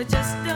but just